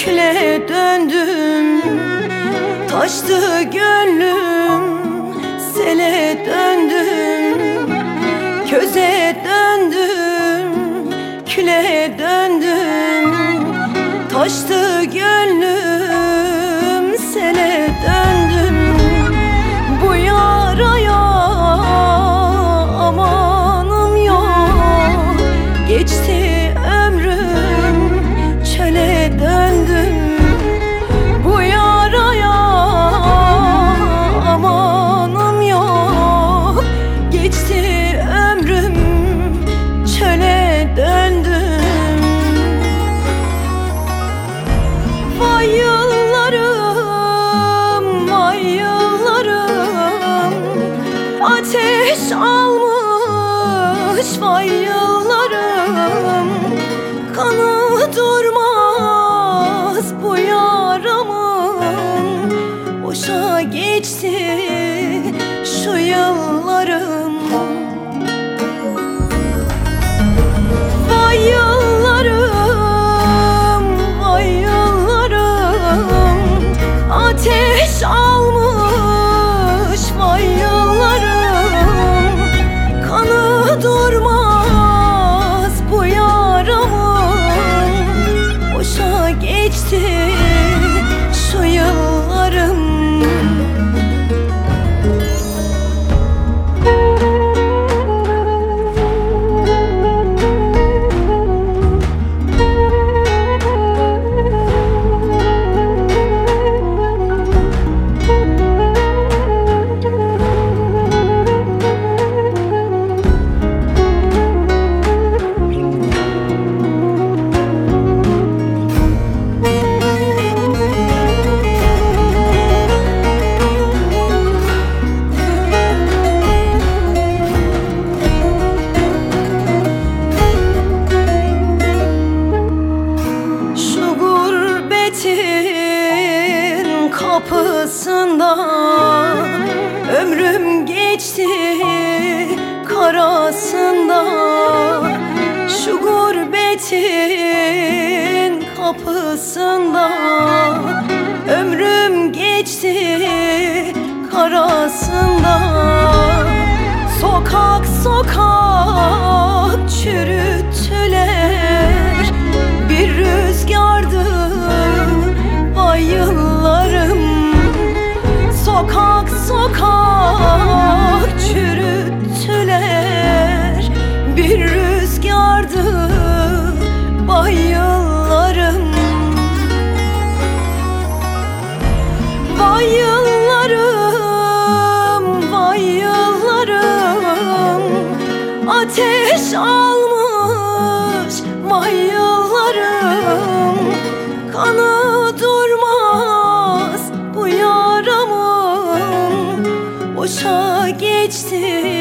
Kökle döndüm. Taştı gönlüm Sele döndüm. Köze döndüm Küle döndüm. Taştı gönlüm geçsin. hasretin kapısında Ömrüm geçti karasında Şu gurbetin kapısında Ömrüm geçti karasında Sokak sokak çürü sardı bayıllarım. Bayıllarım, bayıllarım. Ateş almış bayıllarım. Kanı durmaz bu yaramın. Boşa geçti.